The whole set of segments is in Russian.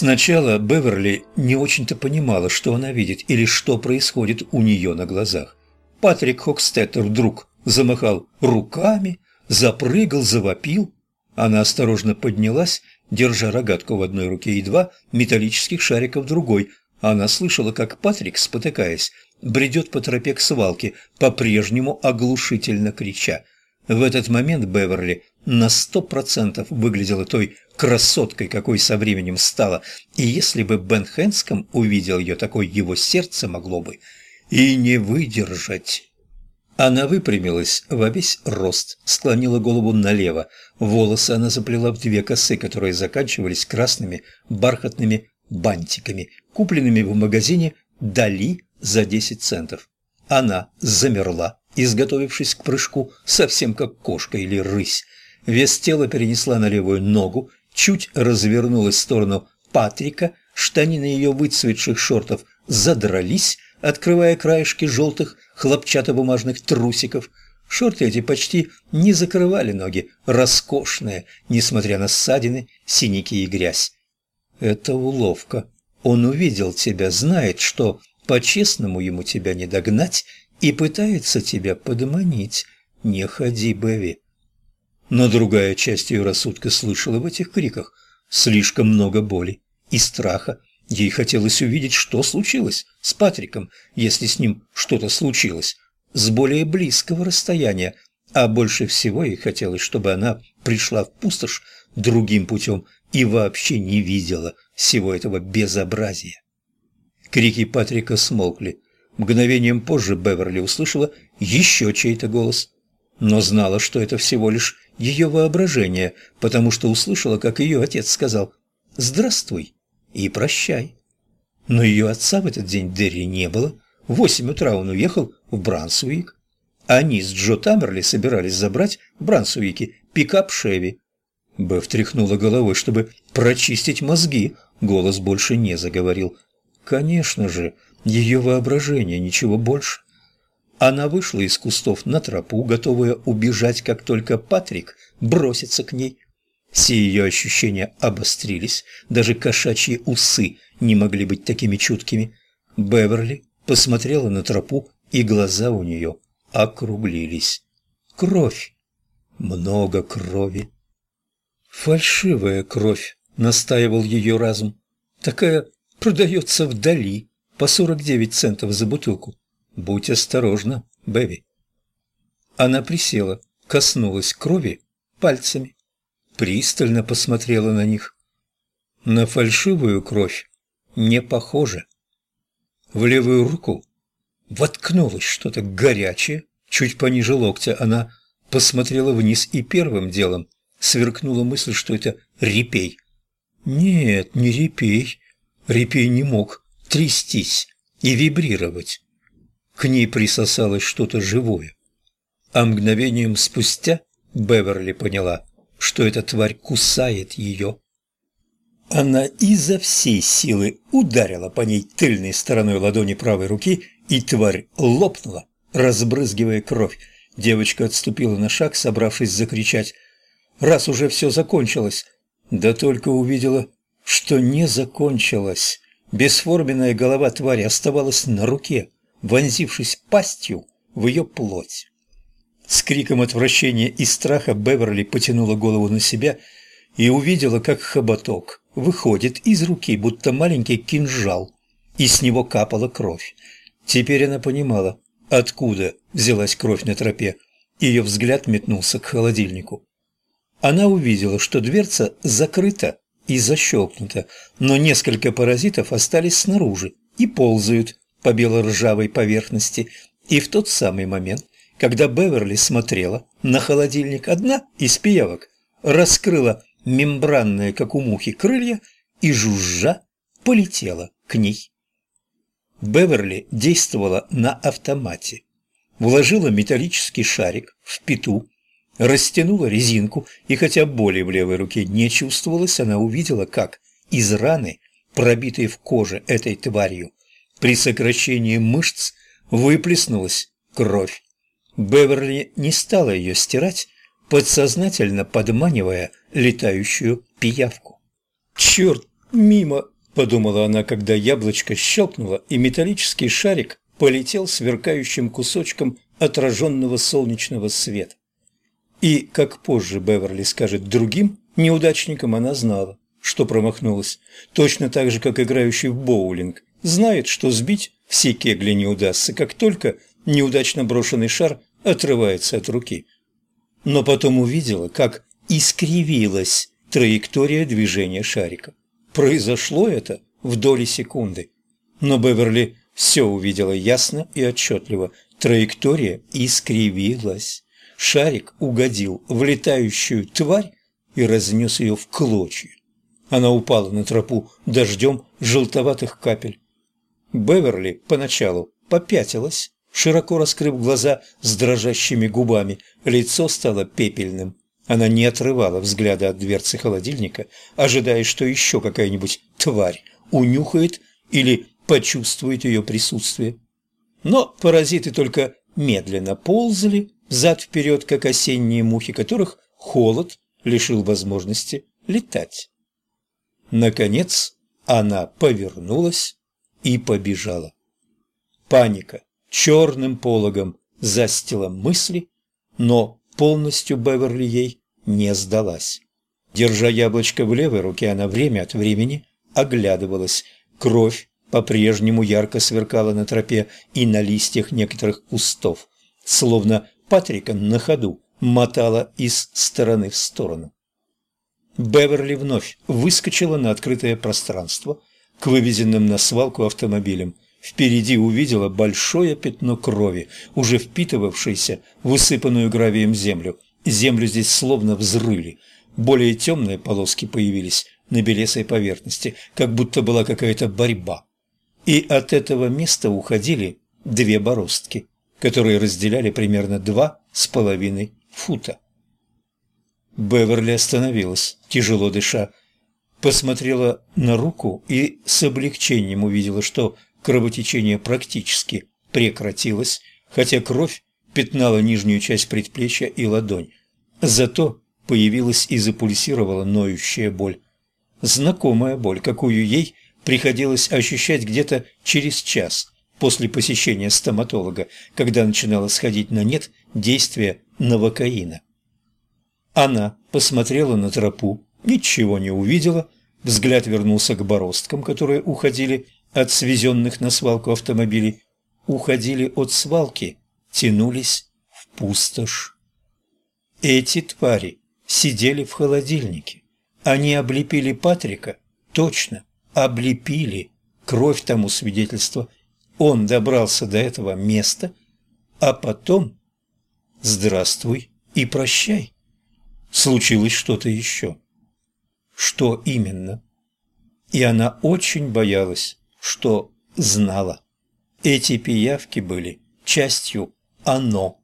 Сначала Беверли не очень-то понимала, что она видит или что происходит у нее на глазах. Патрик Хокстеттер вдруг замахал руками, запрыгал, завопил. Она осторожно поднялась, держа рогатку в одной руке и два металлических шарика в другой. Она слышала, как Патрик, спотыкаясь, бредет по тропе к свалке, по-прежнему оглушительно крича. В этот момент Беверли на сто процентов выглядела той красоткой, какой со временем стала, и если бы Бен Хэнском увидел ее такой, его сердце могло бы и не выдержать. Она выпрямилась во весь рост, склонила голову налево, волосы она заплела в две косы, которые заканчивались красными бархатными бантиками, купленными в магазине «Дали» за 10 центов. Она замерла, изготовившись к прыжку, совсем как кошка или рысь. Вес тела перенесла на левую ногу, чуть развернулась в сторону Патрика, штанины ее выцветших шортов задрались, открывая краешки желтых хлопчатобумажных трусиков. Шорты эти почти не закрывали ноги, роскошные, несмотря на ссадины, синяки и грязь. Это уловка. Он увидел тебя, знает, что по-честному ему тебя не догнать и пытается тебя подманить. Не ходи, Бэви. Но другая часть ее рассудка слышала в этих криках слишком много боли и страха. Ей хотелось увидеть, что случилось с Патриком, если с ним что-то случилось, с более близкого расстояния, а больше всего ей хотелось, чтобы она пришла в пустошь другим путем и вообще не видела всего этого безобразия. Крики Патрика смолкли. Мгновением позже Беверли услышала еще чей-то голос, но знала, что это всего лишь ее воображение, потому что услышала, как ее отец сказал «Здравствуй и прощай». Но ее отца в этот день Дерри не было. В восемь утра он уехал в Брансуик. Они с Джо Тамерли собирались забрать в Брансуике пикап Шеви. Беф тряхнула головой, чтобы прочистить мозги. Голос больше не заговорил. Конечно же, ее воображение, ничего больше. Она вышла из кустов на тропу, готовая убежать, как только Патрик бросится к ней. Все ее ощущения обострились, даже кошачьи усы не могли быть такими чуткими. Беверли посмотрела на тропу, и глаза у нее округлились. Кровь. Много крови. Фальшивая кровь, настаивал ее разум. Такая продается вдали по 49 центов за бутылку. Будь осторожна, Бэби. Она присела, коснулась крови пальцами, пристально посмотрела на них. На фальшивую кровь не похоже. В левую руку воткнулось что-то горячее, чуть пониже локтя. Она посмотрела вниз и первым делом сверкнула мысль, что это репей. Нет, не репей. Репей не мог трястись и вибрировать. К ней присосалось что-то живое. А мгновением спустя Беверли поняла, что эта тварь кусает ее. Она изо всей силы ударила по ней тыльной стороной ладони правой руки, и тварь лопнула, разбрызгивая кровь. Девочка отступила на шаг, собравшись закричать. Раз уже все закончилось, да только увидела, что не закончилось. Бесформенная голова твари оставалась на руке, вонзившись пастью в ее плоть. С криком отвращения и страха Беверли потянула голову на себя и увидела, как хоботок выходит из руки, будто маленький кинжал, и с него капала кровь. Теперь она понимала, откуда взялась кровь на тропе. Ее взгляд метнулся к холодильнику. Она увидела, что дверца закрыта и защелкнута, но несколько паразитов остались снаружи и ползают по бело-ржавой поверхности. И в тот самый момент, когда Беверли смотрела на холодильник, одна из пиявок раскрыла мембранные, как у мухи, крылья и, жужжа, полетела к ней. Беверли действовала на автомате. Вложила металлический шарик в пету растянула резинку, и хотя боли в левой руке не чувствовалось, она увидела, как из раны, пробитой в коже этой тварью, при сокращении мышц выплеснулась кровь. Беверли не стала ее стирать, подсознательно подманивая летающую пиявку. «Черт Мимо, подумала она, когда яблочко щелкнуло, и металлический шарик полетел сверкающим кусочком отраженного солнечного света. И, как позже Беверли скажет другим неудачникам, она знала, что промахнулась, точно так же, как играющий в боулинг, знает, что сбить все кегли не удастся, как только неудачно брошенный шар отрывается от руки. Но потом увидела, как искривилась траектория движения шарика. Произошло это в доли секунды. Но Беверли все увидела ясно и отчетливо. Траектория искривилась. Шарик угодил в летающую тварь и разнес ее в клочья. Она упала на тропу дождем желтоватых капель. Беверли поначалу попятилась, широко раскрыв глаза с дрожащими губами. Лицо стало пепельным. Она не отрывала взгляда от дверцы холодильника, ожидая, что еще какая-нибудь тварь унюхает или почувствует ее присутствие. Но паразиты только медленно ползали взад-вперед, как осенние мухи, которых холод лишил возможности летать. Наконец она повернулась и побежала. Паника черным пологом застила мысли, но полностью Беверли ей не сдалась. Держа яблочко в левой руке, она время от времени оглядывалась. Кровь по-прежнему ярко сверкала на тропе и на листьях некоторых кустов, словно Патрика на ходу мотала из стороны в сторону. Беверли вновь выскочила на открытое пространство к вывезенным на свалку автомобилям. Впереди увидела большое пятно крови, уже впитывавшееся в усыпанную гравием землю. Землю здесь словно взрыли. Более темные полоски появились на белесой поверхности, как будто была какая-то борьба. И от этого места уходили две бороздки, которые разделяли примерно два с половиной фута. Беверли остановилась, тяжело дыша, посмотрела на руку и с облегчением увидела, что кровотечение практически прекратилось, хотя кровь пятнала нижнюю часть предплечья и ладонь. Зато появилась и запульсировала ноющая боль. Знакомая боль, какую ей приходилось ощущать где-то через час после посещения стоматолога, когда начинало сходить на нет действие новокаина. Она посмотрела на тропу, ничего не увидела, взгляд вернулся к бороздкам, которые уходили от свезенных на свалку автомобилей, уходили от свалки, тянулись в пустошь. Эти твари сидели в холодильнике. Они облепили Патрика, точно, облепили. Кровь тому свидетельство. Он добрался до этого места, а потом «Здравствуй и прощай» случилось что-то еще. Что именно? И она очень боялась, что знала. Эти пиявки были частью «оно»,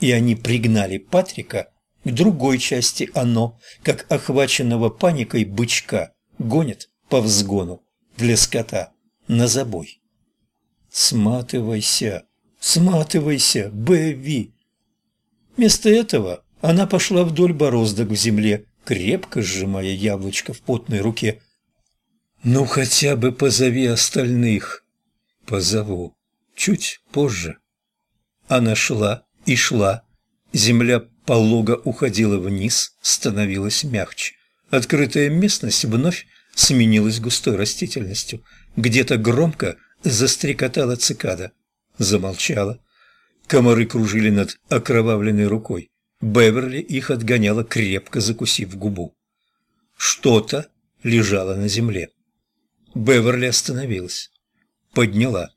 и они пригнали Патрика к другой части «оно», как охваченного паникой бычка гонят по взгону для скота на забой. «Сматывайся, сматывайся, Бэви!» Вместо этого она пошла вдоль бороздок в земле, крепко сжимая яблочко в потной руке. «Ну, хотя бы позови остальных». «Позову. Чуть позже». Она шла и шла. Земля полого уходила вниз, становилась мягче. Открытая местность вновь сменилась густой растительностью. Где-то громко застрекотала цикада. Замолчала. Комары кружили над окровавленной рукой. Беверли их отгоняла, крепко закусив губу. Что-то лежало на земле. Беверли остановилась. Подняла.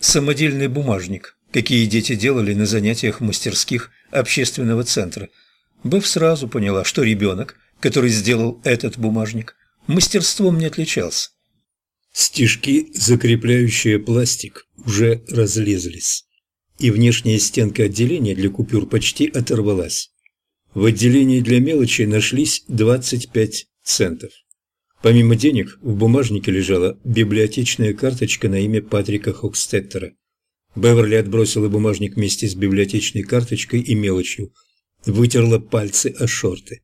Самодельный бумажник, какие дети делали на занятиях мастерских общественного центра. Бев сразу поняла, что ребенок, который сделал этот бумажник, мастерством не отличался. Стежки, закрепляющие пластик, уже разлезлись и внешняя стенка отделения для купюр почти оторвалась. В отделении для мелочи нашлись 25 центов. Помимо денег в бумажнике лежала библиотечная карточка на имя Патрика Хокстеттера. Беверли отбросила бумажник вместе с библиотечной карточкой и мелочью, вытерла пальцы о шорты.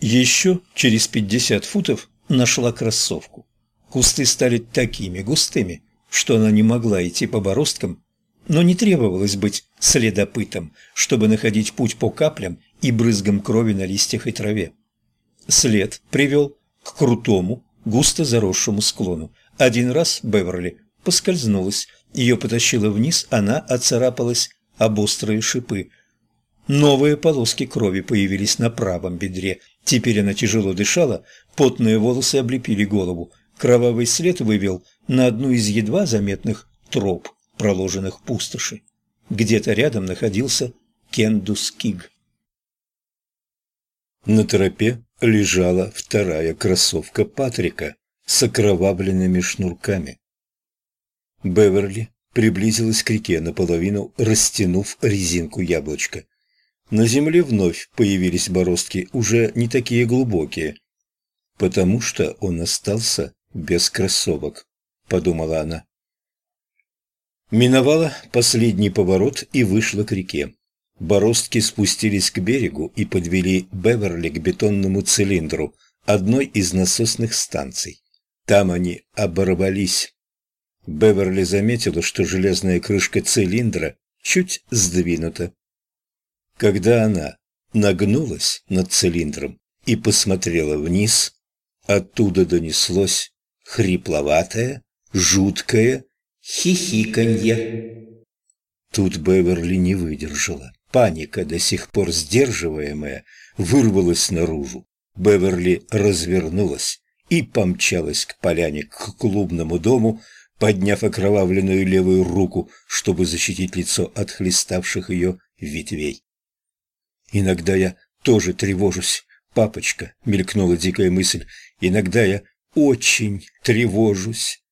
Еще через 50 футов нашла кроссовку. Кусты стали такими густыми, что она не могла идти по бороздкам, но не требовалось быть следопытом, чтобы находить путь по каплям и брызгам крови на листьях и траве. След привел к крутому, густо заросшему склону. Один раз Беверли поскользнулась, ее потащило вниз, она оцарапалась об острые шипы. Новые полоски крови появились на правом бедре. Теперь она тяжело дышала, потные волосы облепили голову. Кровавый след вывел на одну из едва заметных троп, проложенных пустоши. Где-то рядом находился Кендус Киг. На тропе лежала вторая кроссовка Патрика с окровавленными шнурками. Беверли приблизилась к реке наполовину, растянув резинку яблочка. На земле вновь появились бороздки, уже не такие глубокие. «Потому что он остался без кроссовок», — подумала она. Миновала последний поворот и вышла к реке. Бороздки спустились к берегу и подвели Беверли к бетонному цилиндру одной из насосных станций. Там они оборвались. Беверли заметила, что железная крышка цилиндра чуть сдвинута. Когда она нагнулась над цилиндром и посмотрела вниз, оттуда донеслось хрипловатое, жуткое хихиканье. Тут Беверли не выдержала. Паника, до сих пор сдерживаемая, вырвалась наружу. Беверли развернулась и помчалась к поляне, к клубному дому, подняв окровавленную левую руку, чтобы защитить лицо от хлеставших ее ветвей. «Иногда я тоже тревожусь, папочка», — мелькнула дикая мысль. «Иногда я очень тревожусь».